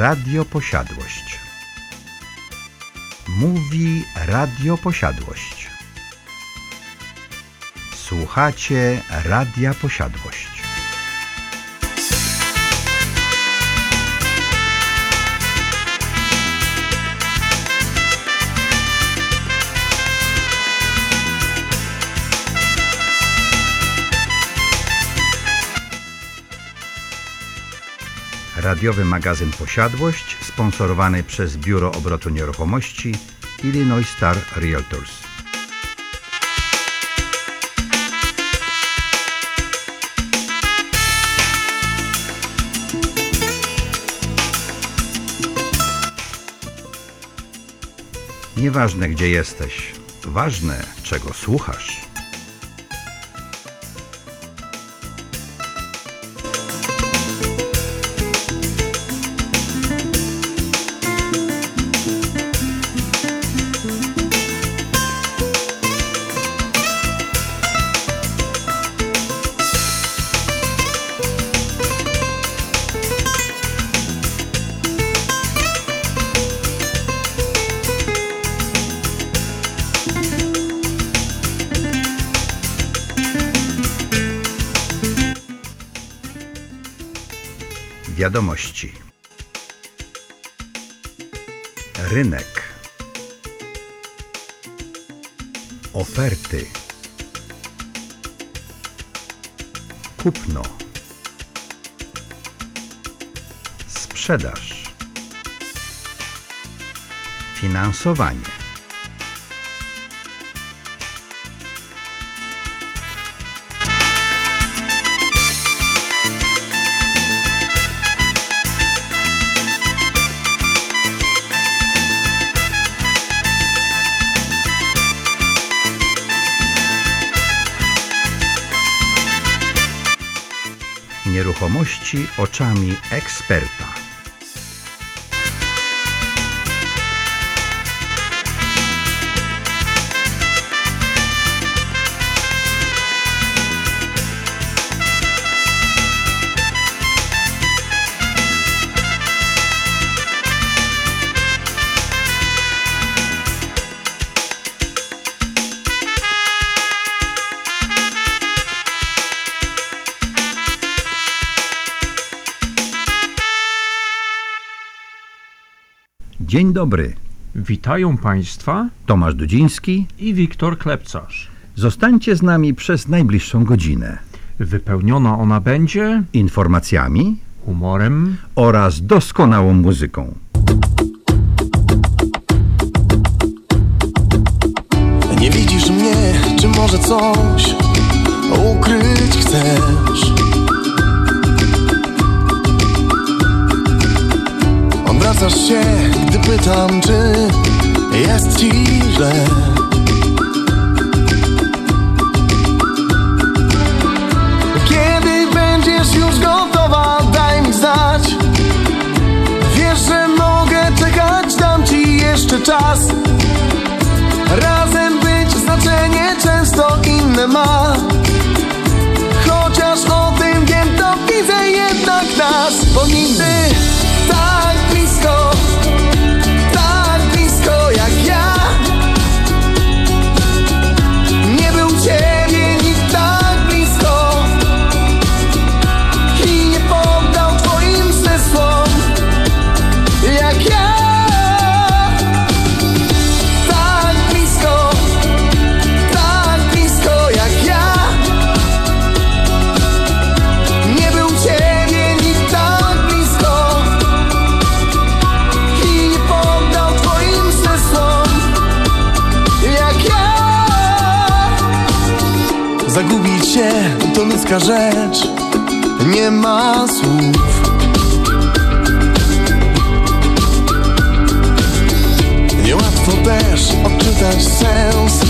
Radio Posiadłość. Mówi Radio Posiadłość. Słuchacie Radia Posiadłość. Radiowy magazyn Posiadłość sponsorowany przez Biuro Obrotu Nieruchomości Illinois Star Realtors. Nieważne gdzie jesteś, ważne czego słuchasz. Wiadomości. Rynek. Oferty. Kupno. Sprzedaż. Finansowanie. Nieruchomości oczami eksperta. Dzień dobry. Witają Państwa Tomasz Dudziński. i Wiktor Klepcarz. Zostańcie z nami przez najbliższą godzinę. Wypełniona ona będzie Informacjami humorem, oraz doskonałą muzyką. Nie widzisz mnie, czy może coś ukryć chcesz? Obracasz się, gdy pytam, czy jest ci źle. Kiedy będziesz już gotowa, daj mi znać. Wiesz, że mogę czekać, dam ci jeszcze czas. Razem być znaczenie często inne ma Chociaż o tym wiem, to widzę jednak nas Bo nigdy ludzka rzecz, nie ma słów. Niełatwo też odczytać sens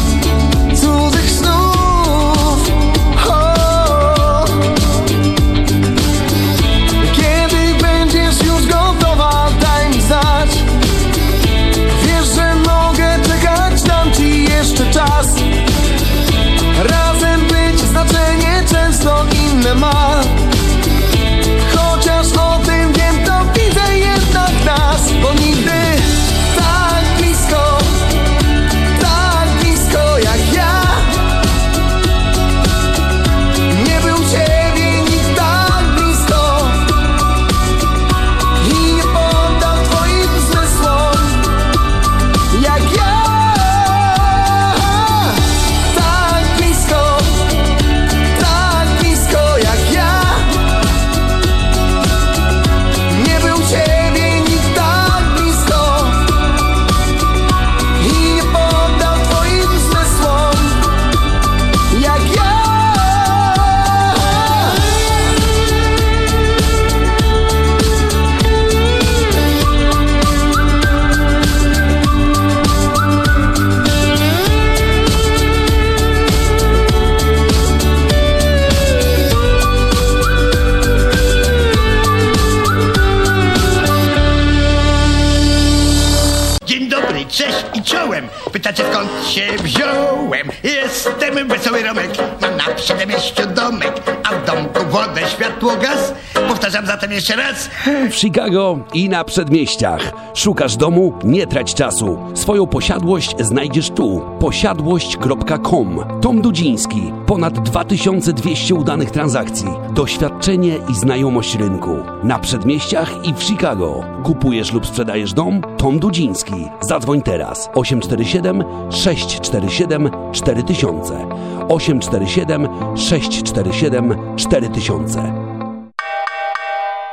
Chicago i na przedmieściach. Szukasz domu? Nie trać czasu. Swoją posiadłość znajdziesz tu. Posiadłość.com. Tom Dudziński. Ponad 2200 udanych transakcji. Doświadczenie i znajomość rynku. Na przedmieściach i w Chicago. Kupujesz lub sprzedajesz dom? Tom Dudziński. Zadzwoń teraz. 847 647 4000. 847 647 4000.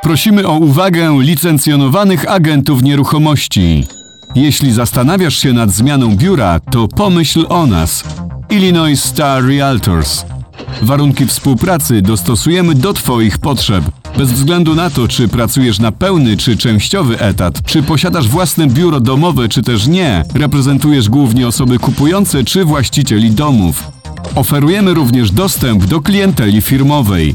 Prosimy o uwagę licencjonowanych agentów nieruchomości. Jeśli zastanawiasz się nad zmianą biura, to pomyśl o nas. Illinois Star Realtors. Warunki współpracy dostosujemy do Twoich potrzeb. Bez względu na to, czy pracujesz na pełny czy częściowy etat, czy posiadasz własne biuro domowe, czy też nie, reprezentujesz głównie osoby kupujące czy właścicieli domów. Oferujemy również dostęp do klienteli firmowej.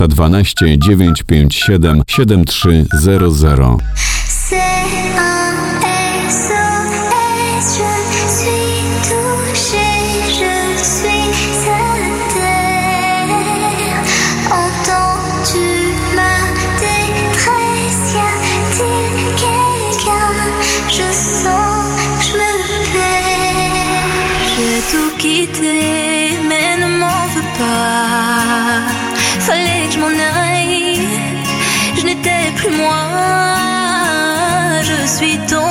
312 957 7300. C'est un SOS, je suis touchée, je suis à terre. Entends-tu ma détresse? Y a-t-il quelqu'un? Je sens, je me perds. J'ai tout quitté, mais ne m'en veux pas. Fallait que je m'en aille, je n'étais plus moi. Je suis tombée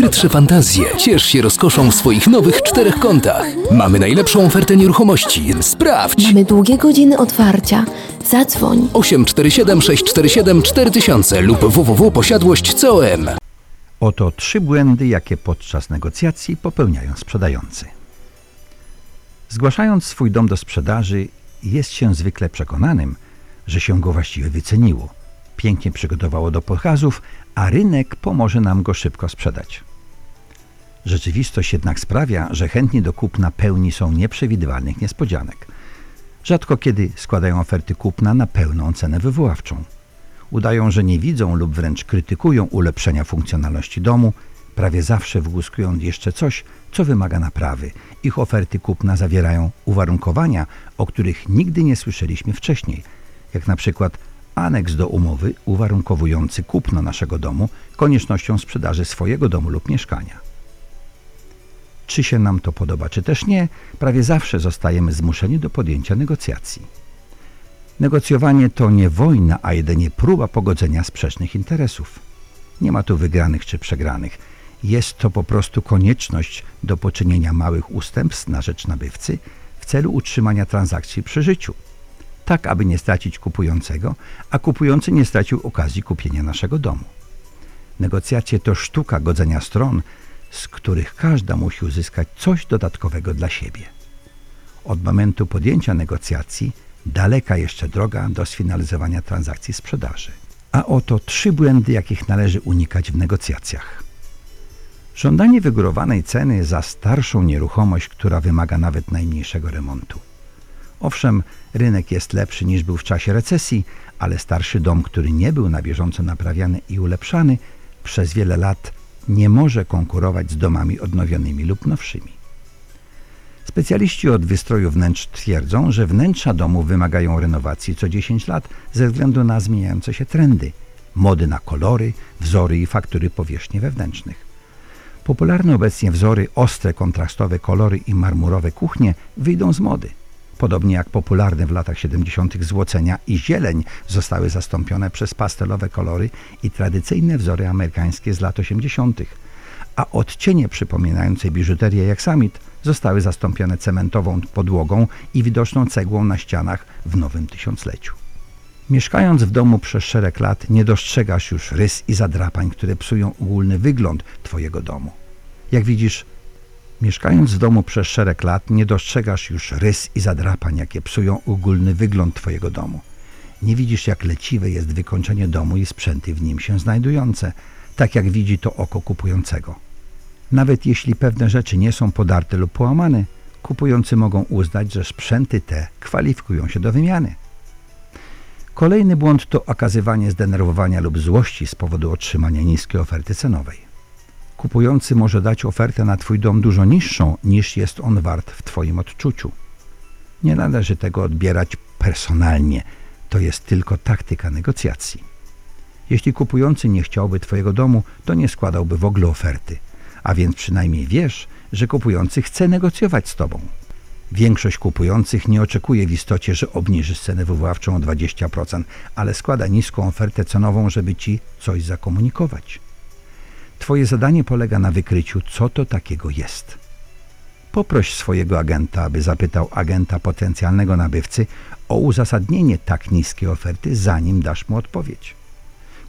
najskrytsze fantazje. Ciesz się rozkoszą w swoich nowych czterech kątach. Mamy najlepszą ofertę nieruchomości. Sprawdź! Mamy długie godziny otwarcia. Zadzwoń. 847 647 4000 lub www.posiadłość.com Oto trzy błędy, jakie podczas negocjacji popełniają sprzedający. Zgłaszając swój dom do sprzedaży, jest się zwykle przekonanym, że się go właściwie wyceniło, pięknie przygotowało do pokazów, a rynek pomoże nam go szybko sprzedać. Rzeczywistość jednak sprawia, że chętni do kupna pełni są nieprzewidywalnych niespodzianek. Rzadko kiedy składają oferty kupna na pełną cenę wywoławczą. Udają, że nie widzą lub wręcz krytykują ulepszenia funkcjonalności domu, prawie zawsze wgłuskują jeszcze coś, co wymaga naprawy. Ich oferty kupna zawierają uwarunkowania, o których nigdy nie słyszeliśmy wcześniej, jak na przykład aneks do umowy uwarunkowujący kupno naszego domu koniecznością sprzedaży swojego domu lub mieszkania. Czy się nam to podoba, czy też nie, prawie zawsze zostajemy zmuszeni do podjęcia negocjacji. Negocjowanie to nie wojna, a jedynie próba pogodzenia sprzecznych interesów. Nie ma tu wygranych czy przegranych. Jest to po prostu konieczność do poczynienia małych ustępstw na rzecz nabywcy w celu utrzymania transakcji przy życiu, tak aby nie stracić kupującego, a kupujący nie stracił okazji kupienia naszego domu. Negocjacje to sztuka godzenia stron, z których każda musi uzyskać coś dodatkowego dla siebie. Od momentu podjęcia negocjacji daleka jeszcze droga do sfinalizowania transakcji sprzedaży. A oto trzy błędy, jakich należy unikać w negocjacjach. Żądanie wygórowanej ceny za starszą nieruchomość, która wymaga nawet najmniejszego remontu. Owszem, rynek jest lepszy niż był w czasie recesji, ale starszy dom, który nie był na bieżąco naprawiany i ulepszany, przez wiele lat nie może konkurować z domami odnowionymi lub nowszymi. Specjaliści od wystroju wnętrz twierdzą, że wnętrza domu wymagają renowacji co 10 lat ze względu na zmieniające się trendy, mody na kolory, wzory i faktury powierzchni wewnętrznych. Popularne obecnie wzory ostre, kontrastowe kolory i marmurowe kuchnie wyjdą z mody. Podobnie jak popularne w latach 70. złocenia i zieleń zostały zastąpione przez pastelowe kolory i tradycyjne wzory amerykańskie z lat 80., a odcienie przypominające biżuterię jak samit zostały zastąpione cementową podłogą i widoczną cegłą na ścianach w nowym tysiącleciu. Mieszkając w domu przez szereg lat nie dostrzegasz już rys i zadrapań, które psują ogólny wygląd Twojego domu. Jak widzisz, mieszkając w domu przez szereg lat nie dostrzegasz już rys i zadrapań, jakie psują ogólny wygląd Twojego domu. Nie widzisz, jak leciwe jest wykończenie domu i sprzęty w nim się znajdujące, tak jak widzi to oko kupującego. Nawet jeśli pewne rzeczy nie są podarte lub połamane, kupujący mogą uznać, że sprzęty te kwalifikują się do wymiany. Kolejny błąd to okazywanie zdenerwowania lub złości z powodu otrzymania niskiej oferty cenowej. Kupujący może dać ofertę na Twój dom dużo niższą niż jest on wart w Twoim odczuciu. Nie należy tego odbierać personalnie, to jest tylko taktyka negocjacji. Jeśli kupujący nie chciałby Twojego domu, to nie składałby w ogóle oferty, a więc przynajmniej wiesz, że kupujący chce negocjować z Tobą. Większość kupujących nie oczekuje w istocie, że obniżysz cenę wywoławczą o 20%, ale składa niską ofertę cenową, żeby Ci coś zakomunikować. Twoje zadanie polega na wykryciu, co to takiego jest. Poproś swojego agenta, aby zapytał agenta potencjalnego nabywcy o uzasadnienie tak niskiej oferty, zanim dasz mu odpowiedź.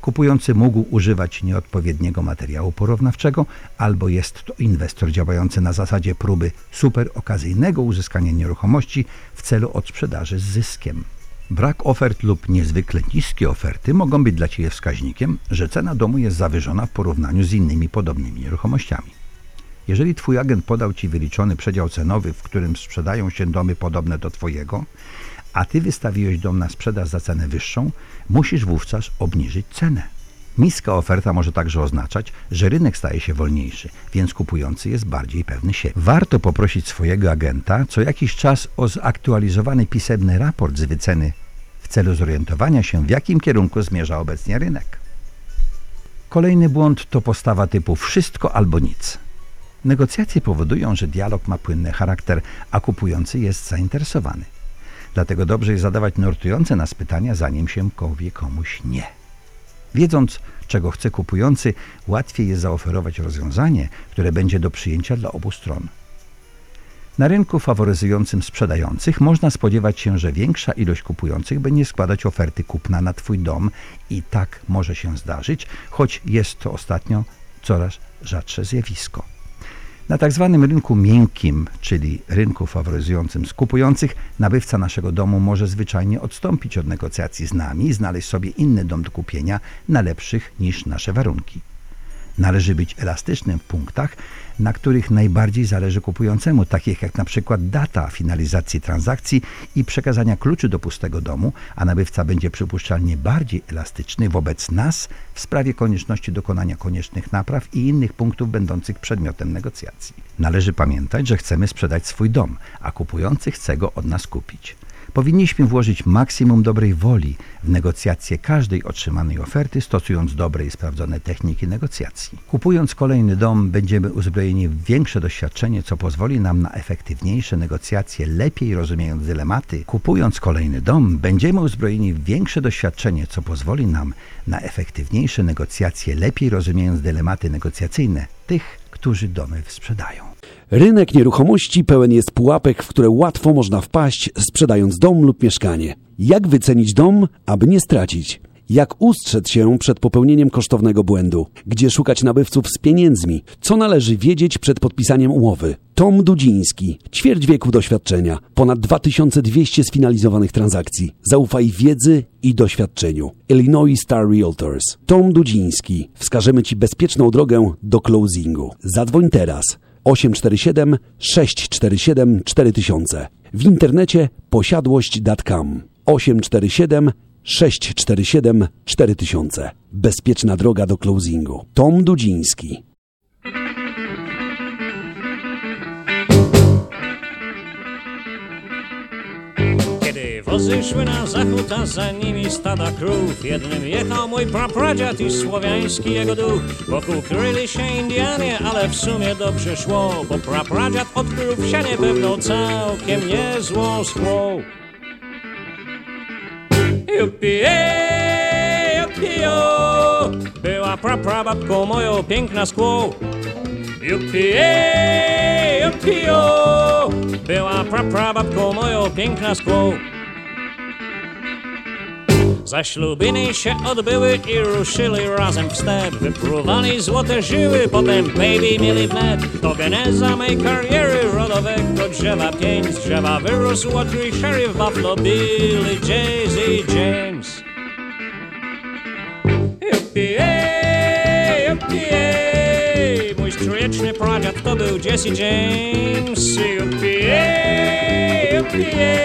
Kupujący mógł używać nieodpowiedniego materiału porównawczego, albo jest to inwestor działający na zasadzie próby super okazyjnego uzyskania nieruchomości w celu odsprzedaży z zyskiem. Brak ofert lub niezwykle niskie oferty mogą być dla Ciebie wskaźnikiem, że cena domu jest zawyżona w porównaniu z innymi podobnymi nieruchomościami. Jeżeli Twój agent podał Ci wyliczony przedział cenowy, w którym sprzedają się domy podobne do Twojego, a Ty wystawiłeś dom na sprzedaż za cenę wyższą, musisz wówczas obniżyć cenę. Niska oferta może także oznaczać, że rynek staje się wolniejszy, więc kupujący jest bardziej pewny siebie. Warto poprosić swojego agenta co jakiś czas o zaktualizowany pisemny raport z wyceny w celu zorientowania się, w jakim kierunku zmierza obecnie rynek. Kolejny błąd to postawa typu wszystko albo nic. Negocjacje powodują, że dialog ma płynny charakter, a kupujący jest zainteresowany. Dlatego dobrze jest zadawać nurtujące nas pytania, zanim się powie komuś nie. Wiedząc, czego chce kupujący, łatwiej jest zaoferować rozwiązanie, które będzie do przyjęcia dla obu stron. Na rynku faworyzującym sprzedających można spodziewać się, że większa ilość kupujących będzie składać oferty kupna na Twój dom i tak może się zdarzyć, choć jest to ostatnio coraz rzadsze zjawisko. Na tak zwanym rynku miękkim, czyli rynku faworyzującym skupujących, nabywca naszego domu może zwyczajnie odstąpić od negocjacji z nami i znaleźć sobie inny dom do kupienia na lepszych niż nasze warunki. Należy być elastycznym w punktach, na których najbardziej zależy kupującemu, takich jak na przykład data finalizacji transakcji i przekazania kluczy do pustego domu, a nabywca będzie przypuszczalnie bardziej elastyczny wobec nas w sprawie konieczności dokonania koniecznych napraw i innych punktów będących przedmiotem negocjacji. Należy pamiętać, że chcemy sprzedać swój dom, a kupujący chce go od nas kupić. Powinniśmy włożyć maksimum dobrej woli w negocjacje każdej otrzymanej oferty, stosując dobre i sprawdzone techniki negocjacji. Kupując kolejny dom, będziemy uzbrojeni w większe doświadczenie, co pozwoli nam na efektywniejsze negocjacje, lepiej rozumiejąc dylematy. Kupując kolejny dom, będziemy uzbrojeni w większe doświadczenie, co pozwoli nam na efektywniejsze negocjacje, lepiej rozumiejąc dylematy negocjacyjne tych, którzy domy sprzedają. Rynek nieruchomości pełen jest pułapek, w które łatwo można wpaść, sprzedając dom lub mieszkanie. Jak wycenić dom, aby nie stracić? Jak ustrzec się przed popełnieniem kosztownego błędu? Gdzie szukać nabywców z pieniędzmi? Co należy wiedzieć przed podpisaniem umowy? Tom Dudziński, ćwierć wieku doświadczenia, ponad 2200 sfinalizowanych transakcji. Zaufaj wiedzy i doświadczeniu. Illinois Star Realtors. Tom Dudziński. Wskażemy Ci bezpieczną drogę do closingu. Zadzwoń teraz 847 647 4000. W internecie posiadłość.com 847 647 4000. Bezpieczna droga do closingu. Tom Dudziński. Szły na zachód, a za nimi stada krów. Jednym jechał mój prapradziad i słowiański jego duch. Wokół kryli się Indianie, ale w sumie dobrze szło Bo prapradziad odkrył w sianie pewną całkiem niezłą skłą Juppie, juppio, była praprababką moją piękna skłą Juppie, juppio, była praprababką moją piękna skłą. Zaślubiny się odbyły i ruszyli razem wstecz Wypruwali złote żyły, potem baby mieli wnet. To geneza mej kariery rodowego drzewa Pięć z drzewa wyrósł odkryj sheriff Buffalo Bill i Jay-Z James. Juppie, pradziad to był Jesse James? Juppie, juppie,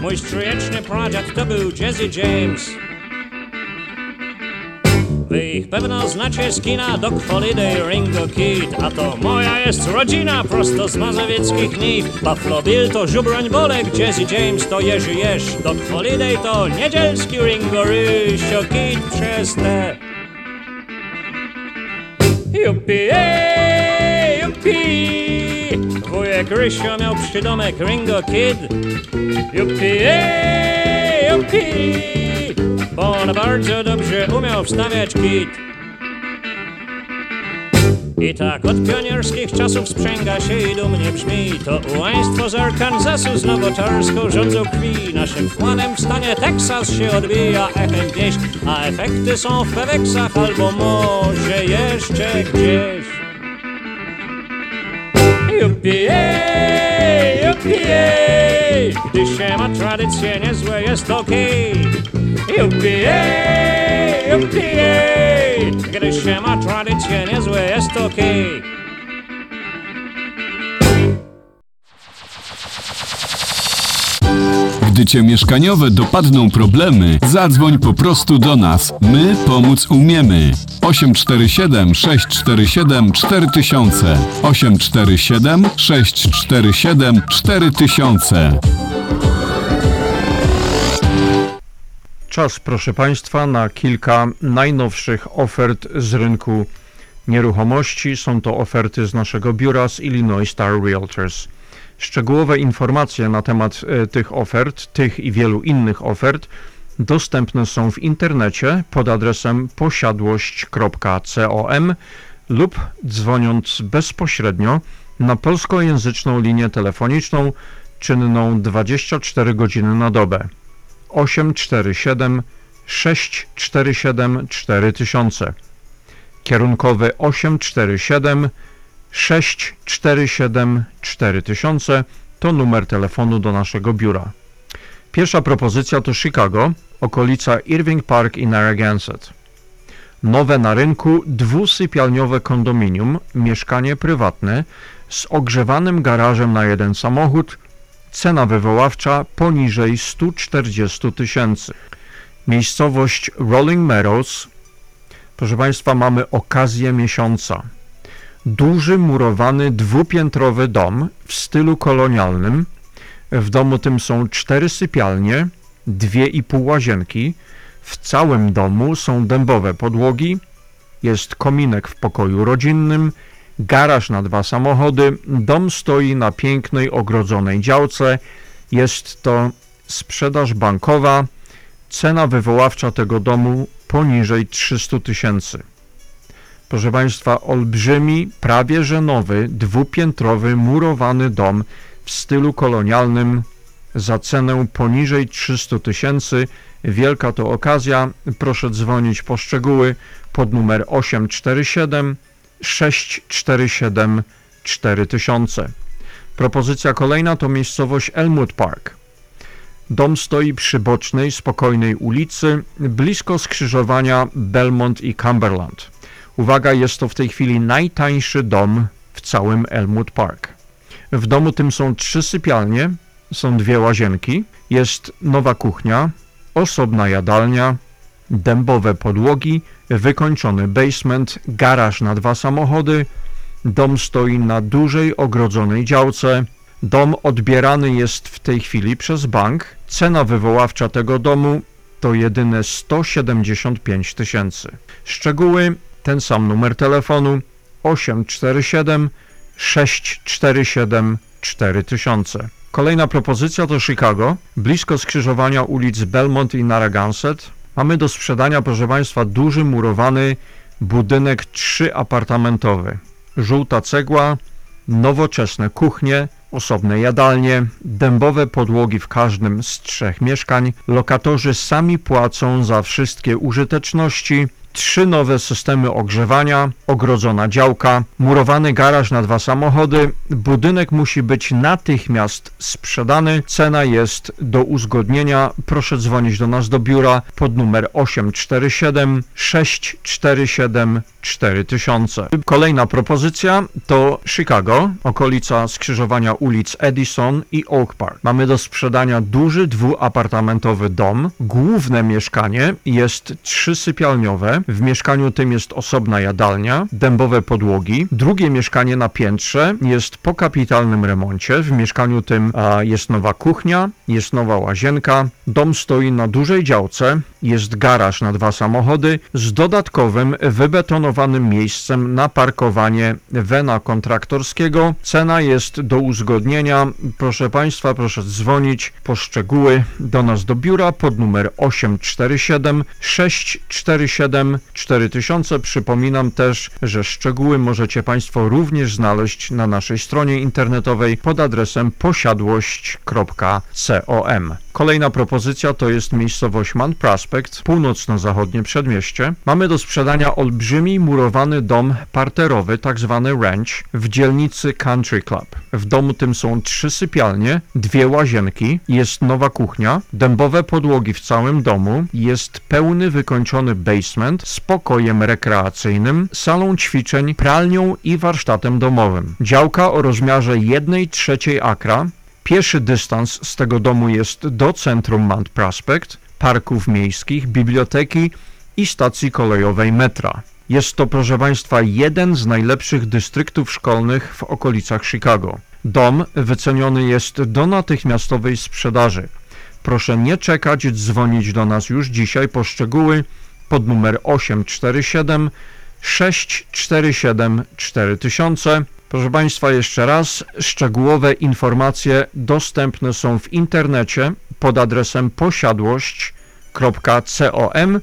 mój strójeczny pradziad to był Jesse James. Wy ich pewno znacie z kina Doc Holiday, Ringo Kid A to moja jest rodzina prosto z mazowieckich niw Buffalo Bill to Żubroń Bolek, Jesse James to Jerzy Jesz. Doc Holiday to niedzielski Ringo Rysio Kid przez te juppie Wujek Rysio miał przydomek Ringo Kid. Juppie, juppie! Bo on bardzo dobrze umiał wstawiać kit. I tak od pionierskich czasów sprzęga się i dumnie brzmi. To ułaństwo z Arkansasu z nowotarską rządzą krwi. Naszym wkładem w stanie Teksas się odbija. Echem pieśń A efekty są w Peweksach albo może jeszcze gdzieś Juppie, juppie Gdy się ma tradycje niezłe jest okej Juppie, juppie Gdy się ma tradycje niezłe jest Gdy cię mieszkaniowe dopadną problemy, zadzwoń po prostu do nas. My pomóc umiemy. 847 647 4000 847 647 4000 Czas, proszę Państwa, na kilka najnowszych ofert z rynku nieruchomości. Są to oferty z naszego biura z Illinois Star Realtors. Szczegółowe informacje na temat e, tych ofert, tych i wielu innych ofert dostępne są w internecie pod adresem posiadłość.com lub dzwoniąc bezpośrednio na polskojęzyczną linię telefoniczną czynną 24 godziny na dobę. 847 647 4000 kierunkowy 847 647 4000 to numer telefonu do naszego biura. Pierwsza propozycja to Chicago, okolica Irving Park i Narragansett. Nowe na rynku dwusypialniowe kondominium, mieszkanie prywatne z ogrzewanym garażem na jeden samochód, cena wywoławcza poniżej 140 tysięcy. Miejscowość Rolling Meadows. Proszę Państwa, mamy okazję miesiąca. Duży, murowany, dwupiętrowy dom w stylu kolonialnym. W domu tym są cztery sypialnie, dwie i pół łazienki. W całym domu są dębowe podłogi, jest kominek w pokoju rodzinnym, garaż na dwa samochody, dom stoi na pięknej, ogrodzonej działce. Jest to sprzedaż bankowa. Cena wywoławcza tego domu poniżej 300 tysięcy. Proszę Państwa, olbrzymi, prawie że nowy, dwupiętrowy, murowany dom w stylu kolonialnym za cenę poniżej 300 tysięcy. Wielka to okazja. Proszę dzwonić po szczegóły pod numer 847 647 4000. Propozycja kolejna to miejscowość Elmwood Park. Dom stoi przy bocznej, spokojnej ulicy, blisko skrzyżowania Belmont i Cumberland. Uwaga, jest to w tej chwili najtańszy dom w całym Elmwood Park. W domu tym są trzy sypialnie, są dwie łazienki, jest nowa kuchnia, osobna jadalnia, dębowe podłogi, wykończony basement, garaż na dwa samochody. Dom stoi na dużej, ogrodzonej działce. Dom odbierany jest w tej chwili przez bank. Cena wywoławcza tego domu to jedyne 175 tysięcy. Szczegóły ten sam numer telefonu 847 647 4000. Kolejna propozycja to Chicago, blisko skrzyżowania ulic Belmont i Narragansett. Mamy do sprzedania, proszę Państwa, duży murowany budynek trzyapartamentowy. Żółta cegła, nowoczesne kuchnie, osobne jadalnie, dębowe podłogi w każdym z trzech mieszkań. Lokatorzy sami płacą za wszystkie użyteczności, trzy nowe systemy ogrzewania, ogrodzona działka, murowany garaż na dwa samochody. Budynek musi być natychmiast sprzedany. Cena jest do uzgodnienia. Proszę dzwonić do nas do biura pod numer 847 647 4000. Kolejna propozycja to Chicago, okolica skrzyżowania ulic Edison i Oak Park. Mamy do sprzedania duży dwuapartamentowy dom. Główne mieszkanie jest trzysypialniowe. W mieszkaniu tym jest osobna jadalnia, dębowe podłogi. Drugie mieszkanie na piętrze jest po kapitalnym remoncie. W mieszkaniu tym jest nowa kuchnia, jest nowa łazienka. Dom stoi na dużej działce, jest garaż na dwa samochody z dodatkowym wybetonowanym miejscem na parkowanie wena kontraktorskiego. Cena jest do uzgodnienia. Proszę Państwa, proszę dzwonić po szczegóły do nas do biura pod numer 847 647 4000. Przypominam też, że szczegóły możecie Państwo również znaleźć na naszej stronie internetowej pod adresem posiadłość.com. Kolejna propozycja to jest miejscowość Mount Prospect, północno-zachodnie przedmieście. Mamy do sprzedania olbrzymi murowany dom parterowy, tak zwany ranch, w dzielnicy Country Club. W domu tym są trzy sypialnie, dwie łazienki, jest nowa kuchnia, dębowe podłogi w całym domu, jest pełny wykończony basement z pokojem rekreacyjnym, salą ćwiczeń, pralnią i warsztatem domowym. Działka o rozmiarze 1 trzeciej akra, Pieszy dystans z tego domu jest do centrum Mount Prospect, parków miejskich, biblioteki i stacji kolejowej metra. Jest to, proszę Państwa, jeden z najlepszych dystryktów szkolnych w okolicach Chicago. Dom wyceniony jest do natychmiastowej sprzedaży. Proszę nie czekać, dzwonić do nas już dzisiaj po szczegóły pod numer 847 647 4000 Proszę Państwa, jeszcze raz, szczegółowe informacje dostępne są w internecie pod adresem posiadłość.com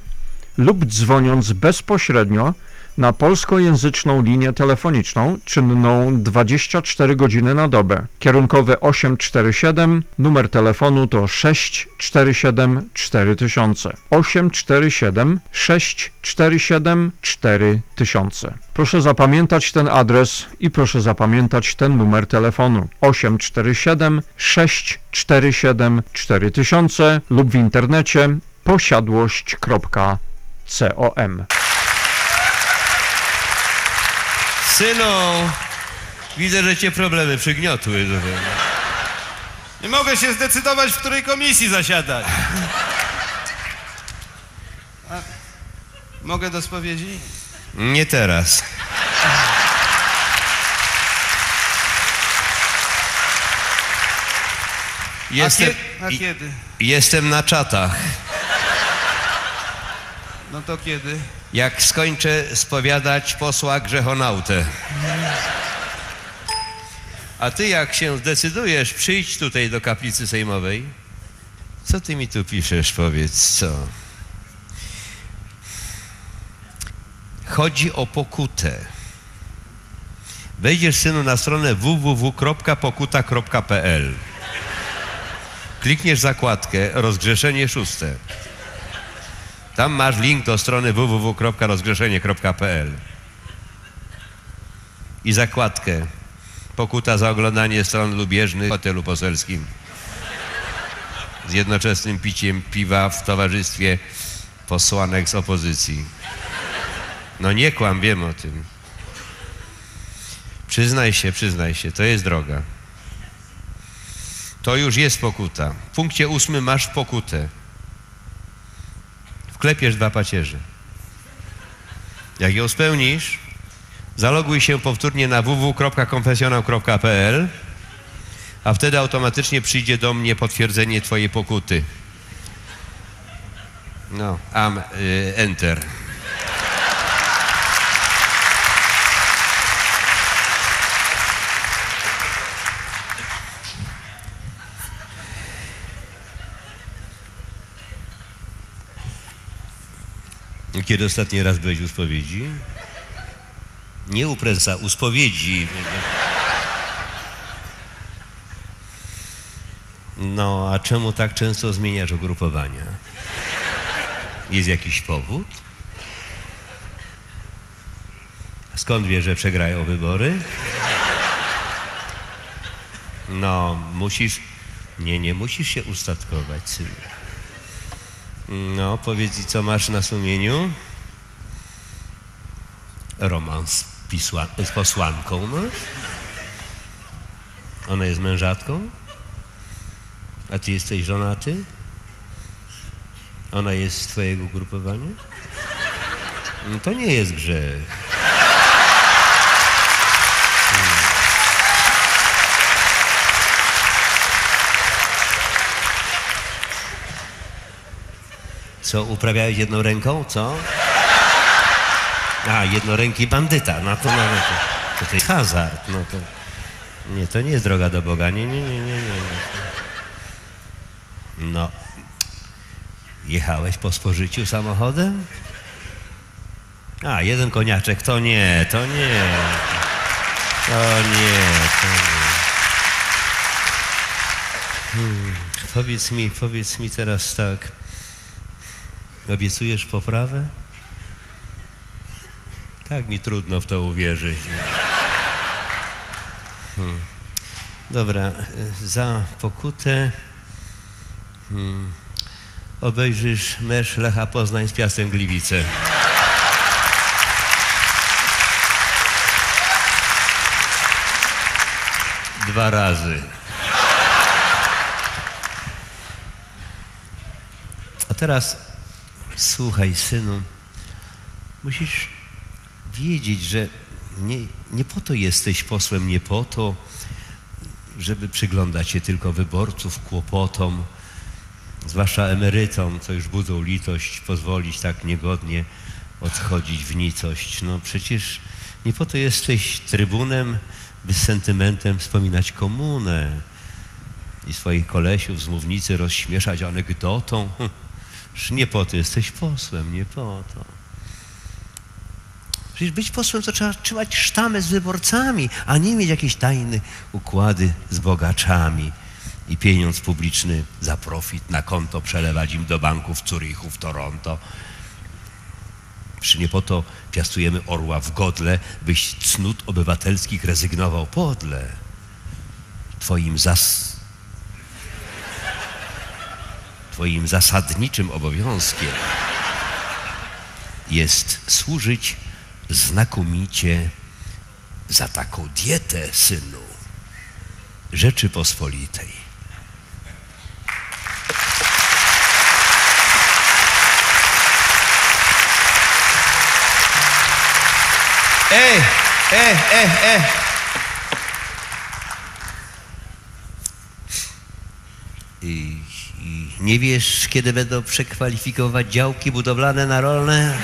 lub dzwoniąc bezpośrednio na polskojęzyczną linię telefoniczną czynną 24 godziny na dobę. Kierunkowy 847, numer telefonu to 647 4000. 847 647 4000. Proszę zapamiętać ten adres i proszę zapamiętać ten numer telefonu 847 647 4000 lub w internecie posiadłość.com. Synu, widzę, że cię problemy przygniotły. Nie mogę się zdecydować, w której komisji zasiadać. A, mogę do spowiedzi? Nie teraz. Jestem, A, kie- a kiedy? jestem na czatach. No to kiedy? Jak skończę spowiadać posła grzechonautę. A ty jak się zdecydujesz, przyjdź tutaj do kaplicy sejmowej. Co ty mi tu piszesz, powiedz, co? Chodzi o pokutę. Wejdziesz, synu, na stronę www.pokuta.pl. Klikniesz zakładkę rozgrzeszenie szóste. Tam masz link do strony www.rozgrzeszenie.pl i zakładkę pokuta za oglądanie stron lubieżnych w hotelu poselskim z jednoczesnym piciem piwa w towarzystwie posłanek z opozycji. No nie kłam, wiem o tym. Przyznaj się, przyznaj się, to jest droga. To już jest pokuta. W punkcie ósmym masz pokutę. Wklepiesz dwa pacierze. Jak ją spełnisz, zaloguj się powtórnie na www.konfesjonał.pl a wtedy automatycznie przyjdzie do mnie potwierdzenie twojej pokuty. No, am, y, enter. Kiedy ostatni raz byłeś u spowiedzi? Nie u prezesa, u spowiedzi. No, a czemu tak często zmieniasz ugrupowania? Jest jakiś powód? Skąd wiesz, że przegrają wybory? No, musisz... Nie, nie musisz się ustatkować, synu. No, powiedz, co masz na sumieniu? Romans pisła- z posłanką masz? Ona jest mężatką? A ty jesteś żonaty? Ona jest z twojego ugrupowania? No to nie jest grzech. Co, uprawiałeś jedną ręką, co? A, jednoręki bandyta, no to nawet, to, to jest hazard, no to... Nie, to nie jest droga do Boga, nie, nie, nie, nie, nie. No, jechałeś po spożyciu samochodem? A, jeden koniaczek, to nie, to nie. To nie, to nie. Hmm, powiedz mi, powiedz mi teraz tak. Obiecujesz poprawę? Tak mi trudno w to uwierzyć. Hmm. Dobra, y, za pokutę hmm, obejrzysz mecz Lecha Poznań z Piastem Gliwice. Dwa razy. A teraz Słuchaj, synu, musisz wiedzieć, że nie, nie po to jesteś posłem, nie po to, żeby przyglądać się tylko wyborców, kłopotom, zwłaszcza emerytom, co już budzą litość, pozwolić tak niegodnie odchodzić w nicość. No przecież nie po to jesteś trybunem, by z sentymentem wspominać komunę i swoich kolesiów z mównicy rozśmieszać anegdotą. Hm. Już nie po to jesteś posłem, nie po to. Przecież być posłem to trzeba trzymać sztamę z wyborcami, a nie mieć jakieś tajne układy z bogaczami i pieniądz publiczny za profit na konto przelewać im do banków w Zurichu, w Toronto. Czy nie po to piastujemy orła w godle, byś cnót obywatelskich rezygnował podle? Twoim zas Twoim zasadniczym obowiązkiem jest służyć znakomicie za taką dietę, synu Rzeczypospolitej. Ej, ej, ej, ej. I nie wiesz, kiedy będą przekwalifikować działki budowlane na rolne?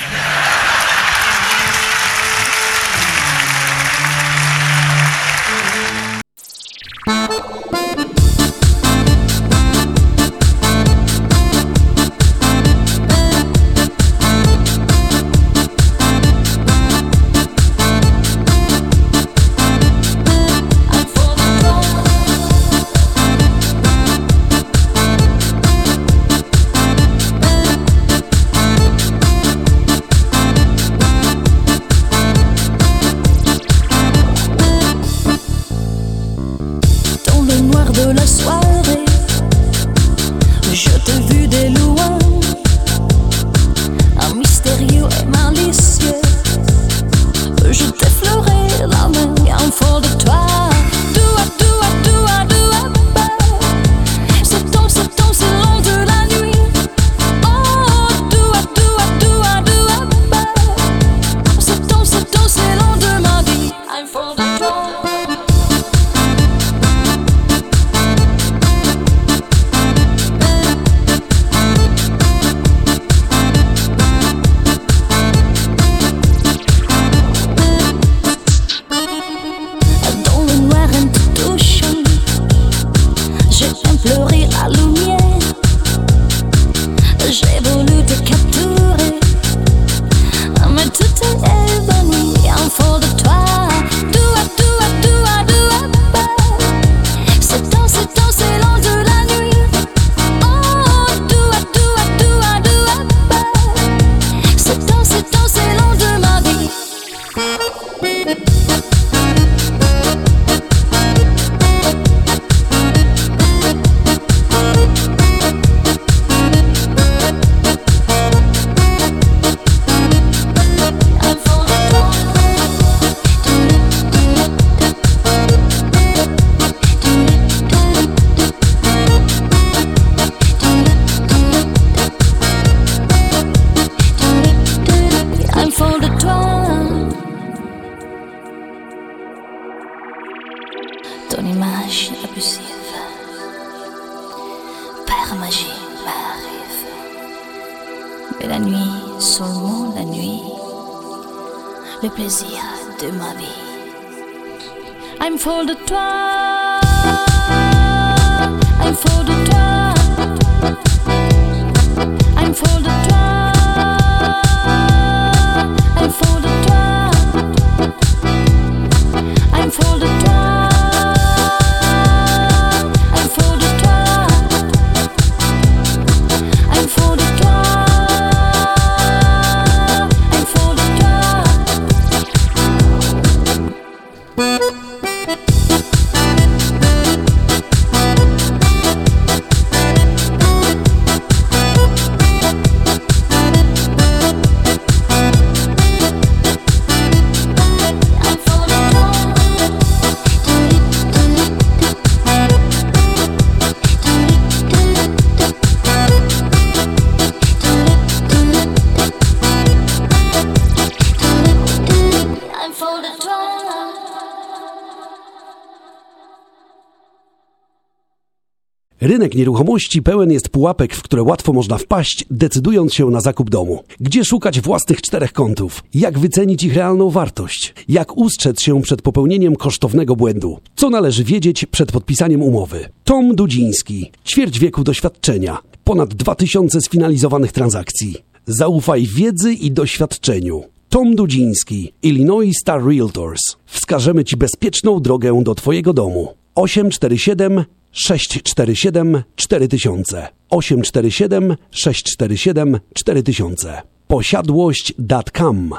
Rynek nieruchomości pełen jest pułapek, w które łatwo można wpaść, decydując się na zakup domu. Gdzie szukać własnych czterech kątów? Jak wycenić ich realną wartość? Jak ustrzec się przed popełnieniem kosztownego błędu? Co należy wiedzieć przed podpisaniem umowy? Tom Dudziński, ćwierć wieku doświadczenia, ponad 2000 sfinalizowanych transakcji. Zaufaj wiedzy i doświadczeniu. Tom Dudziński, Illinois Star Realtors. Wskażemy Ci bezpieczną drogę do Twojego domu. 847 647 4000 847 647 4000 posiadłość.com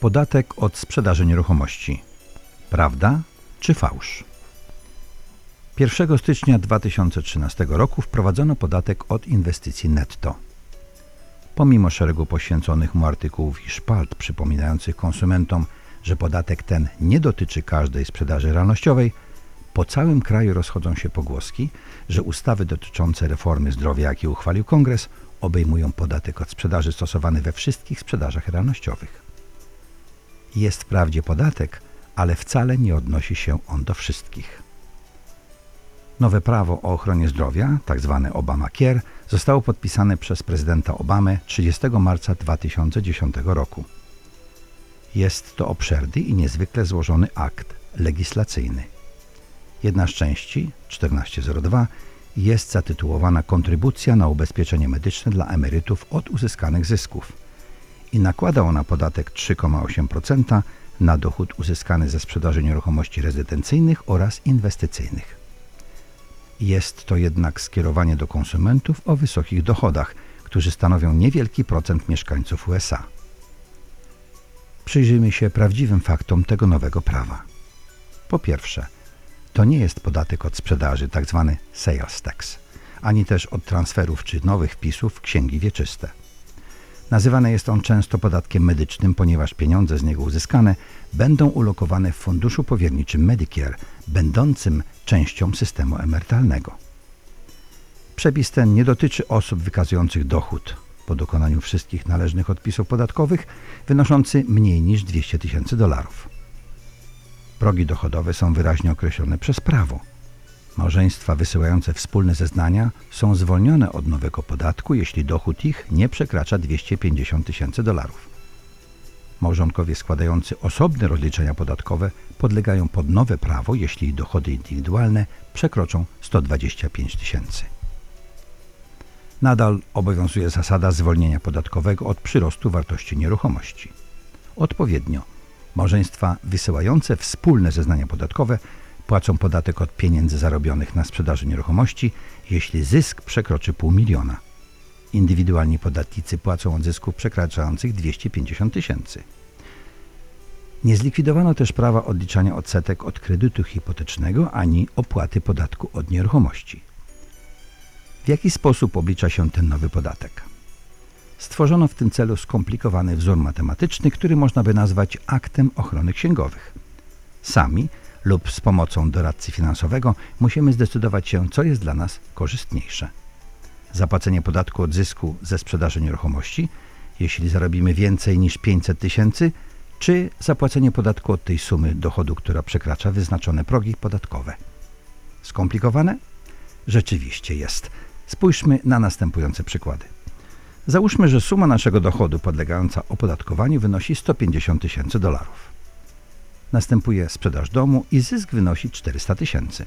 Podatek od sprzedaży nieruchomości. Prawda czy fałsz? 1 stycznia 2013 roku wprowadzono podatek od inwestycji netto. Pomimo szeregu poświęconych mu artykułów i szpalt przypominających konsumentom, że podatek ten nie dotyczy każdej sprzedaży realnościowej, po całym kraju rozchodzą się pogłoski, że ustawy dotyczące reformy zdrowia, jakie uchwalił Kongres, obejmują podatek od sprzedaży stosowany we wszystkich sprzedażach realnościowych. Jest wprawdzie podatek, ale wcale nie odnosi się on do wszystkich. Nowe prawo o ochronie zdrowia, tzw. Obamacare, zostało podpisane przez prezydenta Obamę 30 marca 2010 roku. Jest to obszerny i niezwykle złożony akt legislacyjny. Jedna z części, 1402, jest zatytułowana Kontrybucja na ubezpieczenie medyczne dla emerytów od uzyskanych zysków i nakłada ona podatek 3,8% na dochód uzyskany ze sprzedaży nieruchomości rezydencyjnych oraz inwestycyjnych. Jest to jednak skierowanie do konsumentów o wysokich dochodach, którzy stanowią niewielki procent mieszkańców USA. Przyjrzyjmy się prawdziwym faktom tego nowego prawa. Po pierwsze, to nie jest podatek od sprzedaży, tzw. sales tax, ani też od transferów czy nowych wpisów w księgi wieczyste. Nazywany jest on często podatkiem medycznym, ponieważ pieniądze z niego uzyskane będą ulokowane w funduszu powierniczym Medicare, będącym częścią systemu emerytalnego. Przepis ten nie dotyczy osób wykazujących dochód po dokonaniu wszystkich należnych odpisów podatkowych wynoszący mniej niż 200 tysięcy dolarów. Progi dochodowe są wyraźnie określone przez prawo. Małżeństwa wysyłające wspólne zeznania są zwolnione od nowego podatku, jeśli dochód ich nie przekracza 250 tysięcy dolarów. Małżonkowie składający osobne rozliczenia podatkowe podlegają pod nowe prawo, jeśli dochody indywidualne przekroczą 125 tysięcy. Nadal obowiązuje zasada zwolnienia podatkowego od przyrostu wartości nieruchomości. Odpowiednio Małżeństwa wysyłające wspólne zeznania podatkowe płacą podatek od pieniędzy zarobionych na sprzedaży nieruchomości, jeśli zysk przekroczy pół miliona. Indywidualni podatnicy płacą od zysków przekraczających 250 tysięcy. Nie zlikwidowano też prawa odliczania odsetek od kredytu hipotecznego ani opłaty podatku od nieruchomości. W jaki sposób oblicza się ten nowy podatek? Stworzono w tym celu skomplikowany wzór matematyczny, który można by nazwać aktem ochrony księgowych. Sami lub z pomocą doradcy finansowego musimy zdecydować się, co jest dla nas korzystniejsze. Zapłacenie podatku od zysku ze sprzedaży nieruchomości, jeśli zarobimy więcej niż 500 tysięcy, czy zapłacenie podatku od tej sumy dochodu, która przekracza wyznaczone progi podatkowe. Skomplikowane? Rzeczywiście jest. Spójrzmy na następujące przykłady. Załóżmy, że suma naszego dochodu podlegająca opodatkowaniu wynosi 150 tysięcy dolarów. Następuje sprzedaż domu i zysk wynosi 400 tysięcy.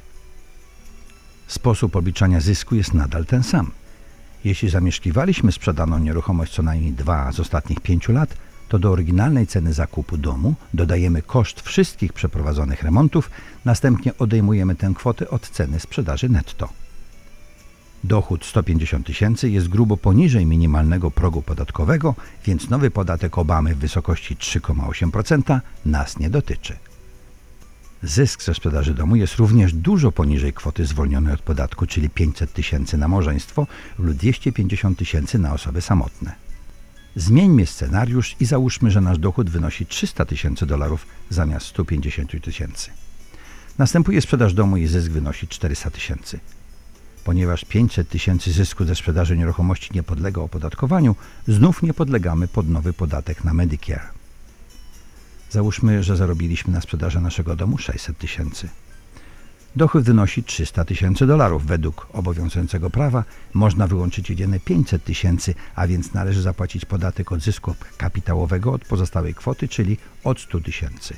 Sposób obliczania zysku jest nadal ten sam. Jeśli zamieszkiwaliśmy sprzedaną nieruchomość co najmniej dwa z ostatnich pięciu lat, to do oryginalnej ceny zakupu domu dodajemy koszt wszystkich przeprowadzonych remontów, następnie odejmujemy tę kwotę od ceny sprzedaży netto. Dochód 150 tysięcy jest grubo poniżej minimalnego progu podatkowego, więc nowy podatek Obamy w wysokości 3,8% nas nie dotyczy. Zysk ze sprzedaży domu jest również dużo poniżej kwoty zwolnionej od podatku, czyli 500 tysięcy na małżeństwo lub 250 tysięcy na osoby samotne. Zmieńmy scenariusz i załóżmy, że nasz dochód wynosi 300 tysięcy dolarów zamiast 150 tysięcy. Następuje sprzedaż domu i zysk wynosi 400 tysięcy. Ponieważ 500 tysięcy zysku ze sprzedaży nieruchomości nie podlega opodatkowaniu, znów nie podlegamy pod nowy podatek na Medicare. Załóżmy, że zarobiliśmy na sprzedaży naszego domu 600 tysięcy. Dochód wynosi 300 tysięcy dolarów. Według obowiązującego prawa można wyłączyć jedynie 500 tysięcy, a więc należy zapłacić podatek od zysku kapitałowego od pozostałej kwoty, czyli od 100 tysięcy.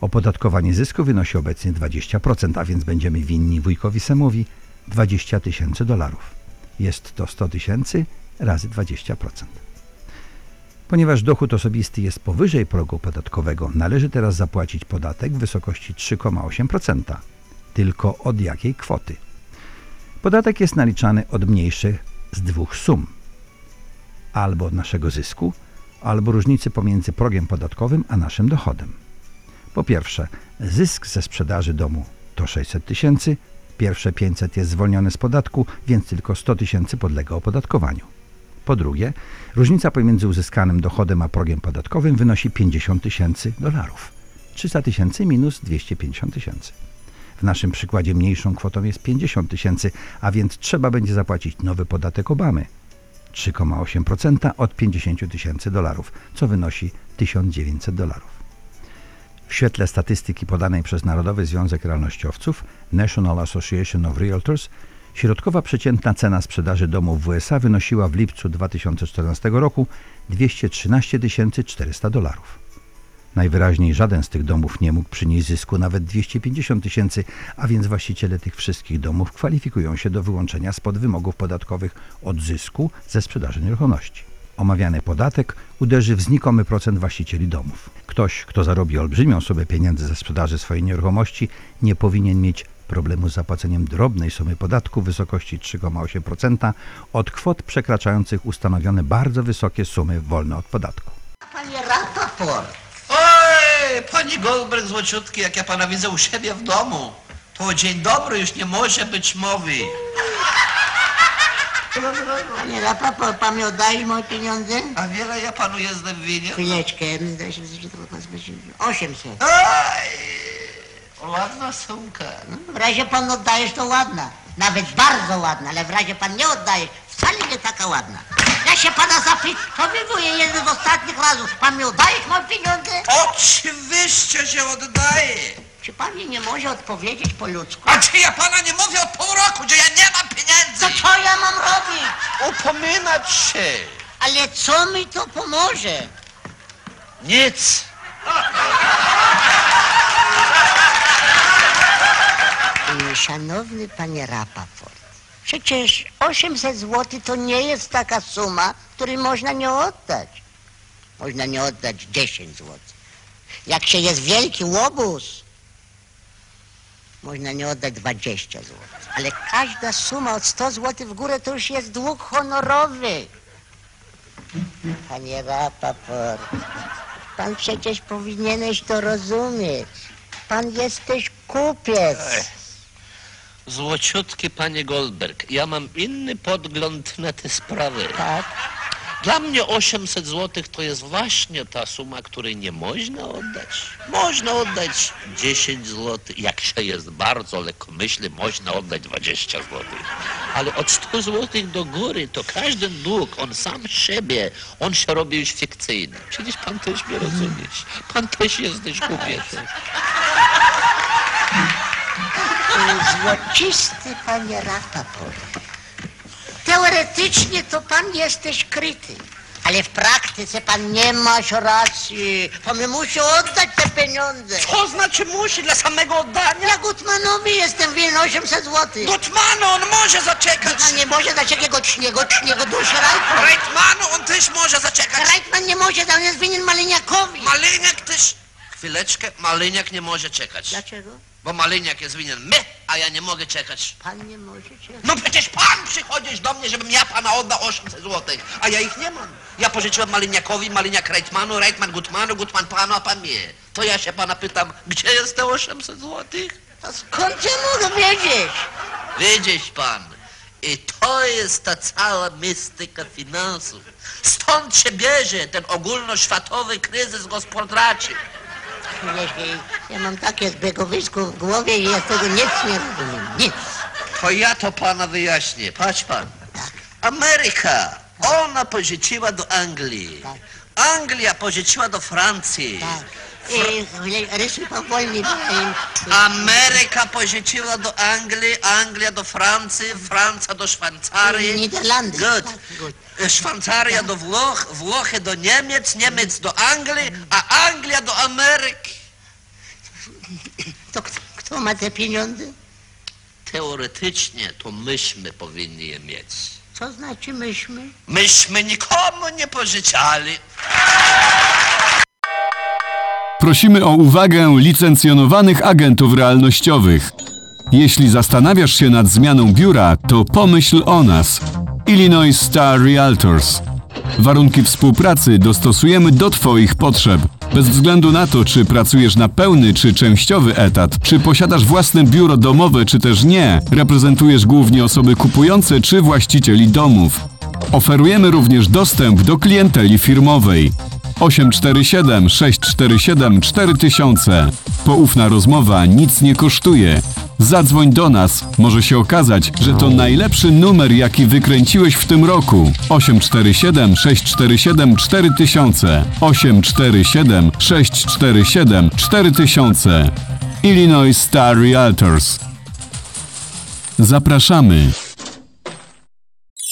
Opodatkowanie zysku wynosi obecnie 20%, a więc będziemy winni wujkowi Semowi 20 tysięcy dolarów. Jest to 100 tysięcy razy 20%. Ponieważ dochód osobisty jest powyżej progu podatkowego, należy teraz zapłacić podatek w wysokości 3,8%. Tylko od jakiej kwoty? Podatek jest naliczany od mniejszych z dwóch sum. Albo od naszego zysku, albo różnicy pomiędzy progiem podatkowym a naszym dochodem. Po pierwsze, zysk ze sprzedaży domu to 600 tysięcy, pierwsze 500 jest zwolnione z podatku, więc tylko 100 tysięcy podlega opodatkowaniu. Po drugie, różnica pomiędzy uzyskanym dochodem a progiem podatkowym wynosi 50 tysięcy dolarów. 300 tysięcy minus 250 tysięcy. W naszym przykładzie mniejszą kwotą jest 50 tysięcy, a więc trzeba będzie zapłacić nowy podatek Obamy 3,8% od 50 tysięcy dolarów, co wynosi 1900 dolarów. W świetle statystyki podanej przez Narodowy Związek Realnościowców National Association of Realtors środkowa przeciętna cena sprzedaży domów w USA wynosiła w lipcu 2014 roku 213 400 dolarów. Najwyraźniej żaden z tych domów nie mógł przynieść zysku nawet 250 tysięcy, a więc właściciele tych wszystkich domów kwalifikują się do wyłączenia spod wymogów podatkowych od zysku ze sprzedaży nieruchomości. Omawiany podatek uderzy w znikomy procent właścicieli domów. Ktoś, kto zarobi olbrzymią sumę pieniędzy ze sprzedaży swojej nieruchomości, nie powinien mieć problemu z zapłaceniem drobnej sumy podatku w wysokości 3,8% od kwot przekraczających ustanowione bardzo wysokie sumy wolne od podatku. Panie Rapaport. Oj, pani Goldberg złociutki, jak ja pana widzę u siebie w domu. To dzień dobry już nie może być mowy. Panie Rapaport, pan mi oddaje moje pieniądze? A wiele ja panu jestem winien. Chwileczkę, zdaje się, że to pan zbyt- 800. Aj, ładna sumka. W razie pan oddajesz, to ładna. Nawet bardzo ładna, ale w razie pan nie oddaje, wcale nie taka ładna. Ja się pana zapytowuję jeden z ostatnich razów. Pan mi oddajesz moje pieniądze? Oczywiście, że oddaję. Czy pan mi nie może odpowiedzieć po ludzku? A czy ja pana nie mówię od pół roku, że ja nie mam pieniędzy? To co ja mam robić? Upominać się. Ale co mi to pomoże? Nic. Szanowny panie Rapaport, przecież 800 zł to nie jest taka suma, której można nie oddać. Można nie oddać 10 zł. Jak się jest wielki łobuz, można nie oddać 20 zł. Ale każda suma od 100 zł w górę to już jest dług honorowy. Panie Rapaport, pan przecież powinieneś to rozumieć. Pan jesteś kupiec. Złociutki panie Goldberg, ja mam inny podgląd na te sprawy. Tak? Dla mnie 800 zł to jest właśnie ta suma, której nie można oddać. Można oddać 10 zł, jak się jest bardzo lekkomyślny, można oddać 20 zł. Ale od 100 zł do góry to każdy dług, on sam siebie, on się robi już fikcyjny. Przecież pan też mnie rozumiesz. Pan też jesteś kupiec. Złocisty panie Rapaport. Teoretycznie to pan jesteś kryty, ale w praktyce pan nie masz racji. Pan mi musi oddać te pieniądze. Co znaczy musi dla samego oddania? Ja Gutmanowi jestem winien 800 zł. Gutmanu, on może zaczekać. Gutman nie może zaczekać, go cznie, go cznie, go duszy Reitman. Reitmanu, on też może zaczekać. Reitman nie może, on jest winien Maliniakowi. Maliniak też... Chwileczkę, Maliniak nie może czekać. Dlaczego? Bo Maliniak jest winien my, a ja nie mogę czekać. Pan nie może czekać. No przecież pan przychodzisz do mnie, żebym ja pana oddał 800 złotych, a ja ich nie mam. Ja pożyczyłem Maliniakowi, Maliniak Reitmanu, Reitman Gutmanu, Gutman panu, a pan mnie. To ja się pana pytam, gdzie jest te 800 złotych? To skąd ja mogę wiedzieć? Widzisz pan, i to jest ta cała mistyka finansów. Stąd się bierze ten ogólnoświatowy kryzys gospodarczy. Ja mam takie zbiegowisko w głowie i ja tego nic nie rozumiem. Nic. To ja to pana wyjaśnię. Patrz pan. Ameryka, ona pożyczyła do Anglii. Anglia pożyczyła do Francji. E, Ameryka pożyczyła do Anglii, Anglia do Francji, Francja do Szwajcarii. Niderlandy. Good. Szwajcaria do Włoch, Włochy do Niemiec, Niemiec do Anglii, a Anglia do Ameryki. To kto, kto ma te pieniądze? Teoretycznie to myśmy powinni je mieć. Co znaczy myśmy? Myśmy nikomu nie pożyczali. Prosimy o uwagę licencjonowanych agentów realnościowych. Jeśli zastanawiasz się nad zmianą biura, to pomyśl o nas. Illinois Star Realtors. Warunki współpracy dostosujemy do Twoich potrzeb. Bez względu na to, czy pracujesz na pełny czy częściowy etat, czy posiadasz własne biuro domowe, czy też nie, reprezentujesz głównie osoby kupujące czy właścicieli domów. Oferujemy również dostęp do klienteli firmowej. 847 647 4000. Poufna rozmowa nic nie kosztuje. Zadzwoń do nas. Może się okazać, że to najlepszy numer, jaki wykręciłeś w tym roku. 847 647 4000. 847 647 4000. Illinois Star Realtors. Zapraszamy.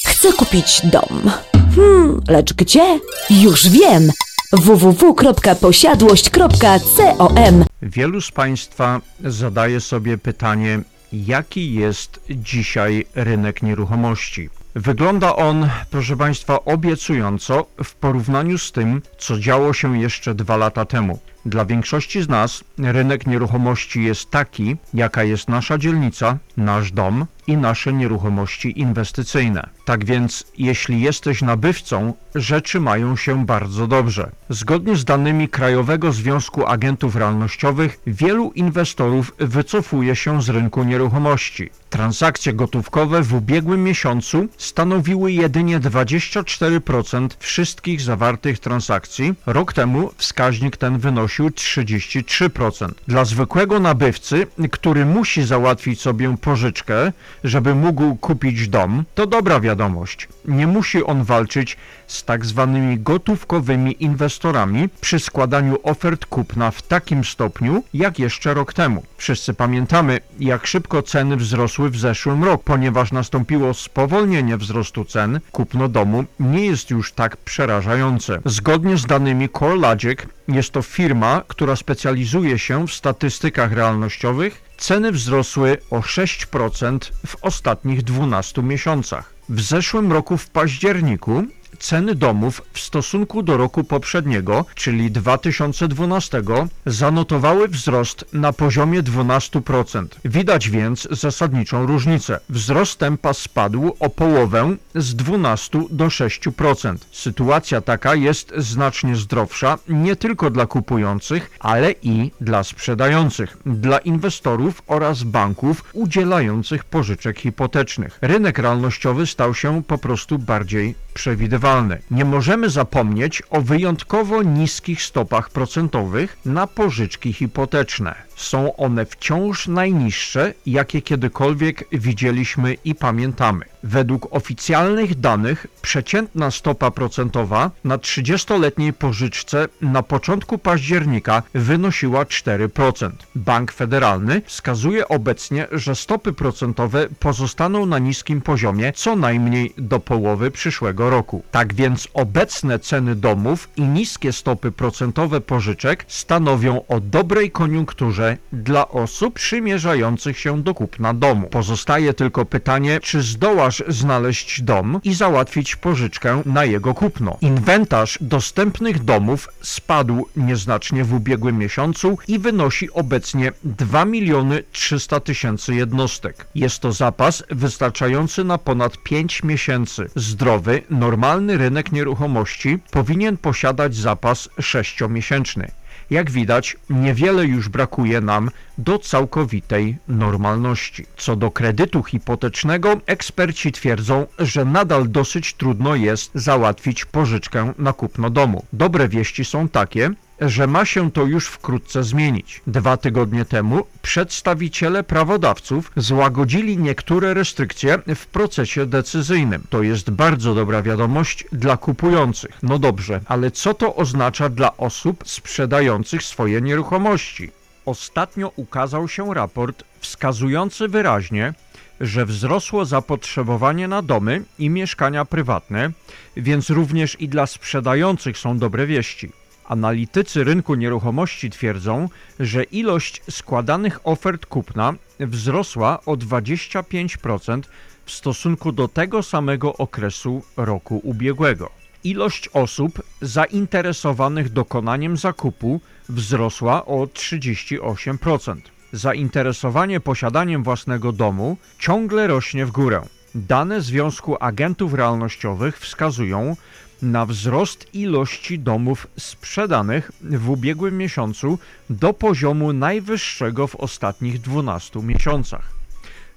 Chcę kupić dom. Hmm, lecz gdzie? Już wiem! www.posiadłość.com Wielu z Państwa zadaje sobie pytanie, jaki jest dzisiaj rynek nieruchomości. Wygląda on, proszę Państwa, obiecująco w porównaniu z tym, co działo się jeszcze dwa lata temu. Dla większości z nas rynek nieruchomości jest taki, jaka jest nasza dzielnica, nasz dom i nasze nieruchomości inwestycyjne. Tak więc, jeśli jesteś nabywcą, rzeczy mają się bardzo dobrze. Zgodnie z danymi Krajowego Związku Agentów Realnościowych, wielu inwestorów wycofuje się z rynku nieruchomości. Transakcje gotówkowe w ubiegłym miesiącu stanowiły jedynie 24% wszystkich zawartych transakcji. Rok temu wskaźnik ten wynosił 33%. Dla zwykłego nabywcy, który musi załatwić sobie pożyczkę, żeby mógł kupić dom, to dobra wiadomość. Nie musi on walczyć z tak zwanymi gotówkowymi inwestorami przy składaniu ofert kupna w takim stopniu, jak jeszcze rok temu. Wszyscy pamiętamy, jak szybko ceny wzrosły w zeszłym roku, ponieważ nastąpiło spowolnienie wzrostu cen, kupno domu nie jest już tak przerażające. Zgodnie z danymi CoreLogic, jest to firma, która specjalizuje się w statystykach realnościowych, ceny wzrosły o 6% w ostatnich 12 miesiącach. W zeszłym roku w październiku ceny domów w stosunku do roku poprzedniego, czyli 2012, zanotowały wzrost na poziomie 12%. Widać więc zasadniczą różnicę. Wzrost tempa spadł o połowę z 12 do 6%. Sytuacja taka jest znacznie zdrowsza nie tylko dla kupujących, ale i dla sprzedających, dla inwestorów oraz banków udzielających pożyczek hipotecznych. Rynek realnościowy stał się po prostu bardziej przewidywalny. Nie możemy zapomnieć o wyjątkowo niskich stopach procentowych na pożyczki hipoteczne. Są one wciąż najniższe, jakie kiedykolwiek widzieliśmy i pamiętamy. Według oficjalnych danych przeciętna stopa procentowa na 30-letniej pożyczce na początku października wynosiła 4%. Bank Federalny wskazuje obecnie, że stopy procentowe pozostaną na niskim poziomie co najmniej do połowy przyszłego roku. Tak więc obecne ceny domów i niskie stopy procentowe pożyczek stanowią o dobrej koniunkturze dla osób przymierzających się do kupna domu. Pozostaje tylko pytanie, czy zdołasz znaleźć dom i załatwić pożyczkę na jego kupno. Inwentarz dostępnych domów spadł nieznacznie w ubiegłym miesiącu i wynosi obecnie 2 miliony 300 tysięcy jednostek. Jest to zapas wystarczający na ponad 5 miesięcy. Zdrowy, normalny rynek nieruchomości powinien posiadać zapas 6-miesięczny. Jak widać, niewiele już brakuje nam do całkowitej normalności. Co do kredytu hipotecznego, eksperci twierdzą, że nadal dosyć trudno jest załatwić pożyczkę na kupno domu. Dobre wieści są takie, że ma się to już wkrótce zmienić. Dwa tygodnie temu przedstawiciele prawodawców złagodzili niektóre restrykcje w procesie decyzyjnym. To jest bardzo dobra wiadomość dla kupujących. No dobrze, ale co to oznacza dla osób sprzedających swoje nieruchomości? Ostatnio ukazał się raport wskazujący wyraźnie, że wzrosło zapotrzebowanie na domy i mieszkania prywatne, więc również i dla sprzedających są dobre wieści. Analitycy rynku nieruchomości twierdzą, że ilość składanych ofert kupna wzrosła o 25% w stosunku do tego samego okresu roku ubiegłego. Ilość osób zainteresowanych dokonaniem zakupu wzrosła o 38%. Zainteresowanie posiadaniem własnego domu ciągle rośnie w górę. Dane Związku Agentów Realnościowych wskazują na wzrost ilości domów sprzedanych w ubiegłym miesiącu do poziomu najwyższego w ostatnich 12 miesiącach.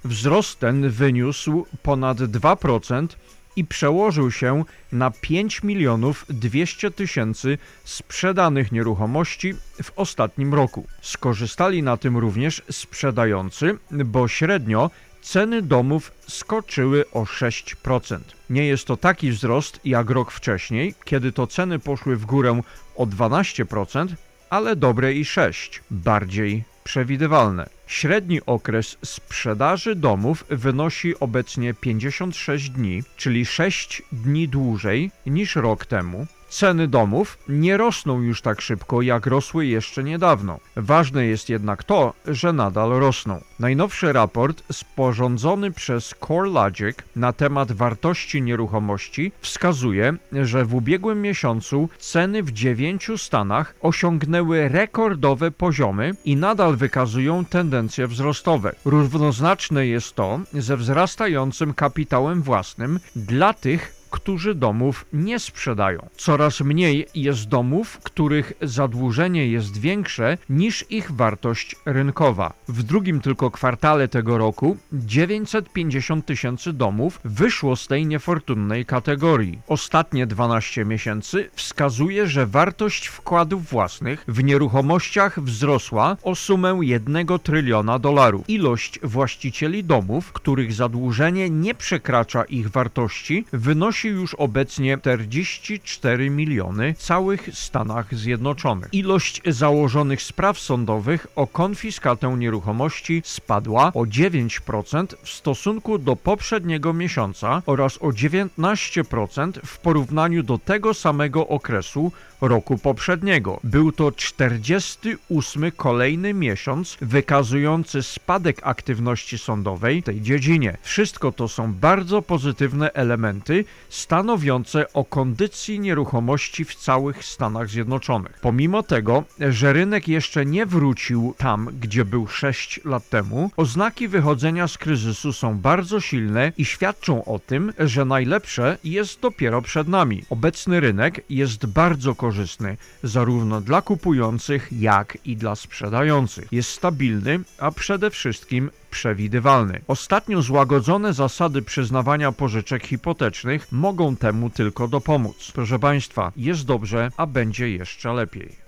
Wzrost ten wyniósł ponad 2% i przełożył się na 5 milionów 200 tysięcy sprzedanych nieruchomości w ostatnim roku. Skorzystali na tym również sprzedający, bo średnio ceny domów skoczyły o 6%. Nie jest to taki wzrost jak rok wcześniej, kiedy to ceny poszły w górę o 12%, ale dobre i 6, bardziej przewidywalne. Średni okres sprzedaży domów wynosi obecnie 56 dni, czyli 6 dni dłużej niż rok temu. Ceny domów nie rosną już tak szybko, jak rosły jeszcze niedawno. Ważne jest jednak to, że nadal rosną. Najnowszy raport sporządzony przez CoreLogic na temat wartości nieruchomości wskazuje, że w ubiegłym miesiącu ceny w dziewięciu stanach osiągnęły rekordowe poziomy i nadal wykazują tendencje wzrostowe. Równoznaczne jest to ze wzrastającym kapitałem własnym dla tych, którzy domów nie sprzedają. Coraz mniej jest domów, których zadłużenie jest większe niż ich wartość rynkowa. W drugim tylko kwartale tego roku 950 tysięcy domów wyszło z tej niefortunnej kategorii. Ostatnie 12 miesięcy wskazuje, że wartość wkładów własnych w nieruchomościach wzrosła o sumę 1 tryliona dolarów. Ilość właścicieli domów, których zadłużenie nie przekracza ich wartości, wynosi już obecnie 44 miliony w całych Stanach Zjednoczonych. Ilość założonych spraw sądowych o konfiskatę nieruchomości spadła o 9% w stosunku do poprzedniego miesiąca oraz o 19% w porównaniu do tego samego okresu roku poprzedniego. Był to 48 kolejny miesiąc wykazujący spadek aktywności sądowej w tej dziedzinie. Wszystko to są bardzo pozytywne elementy stanowiące o kondycji nieruchomości w całych Stanach Zjednoczonych. Pomimo tego, że rynek jeszcze nie wrócił tam, gdzie był 6 lat temu, oznaki wychodzenia z kryzysu są bardzo silne i świadczą o tym, że najlepsze jest dopiero przed nami. Obecny rynek jest bardzo korzystny zarówno dla kupujących, jak i dla sprzedających. Jest stabilny, a przede wszystkim przewidywalny. Ostatnio złagodzone zasady przyznawania pożyczek hipotecznych mogą temu tylko dopomóc. Proszę Państwa, jest dobrze, a będzie jeszcze lepiej.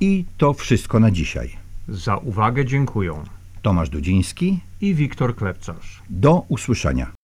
I to wszystko na dzisiaj. Za uwagę dziękuję. Tomasz Dudziński. I Wiktor Klepcarz. Do usłyszenia.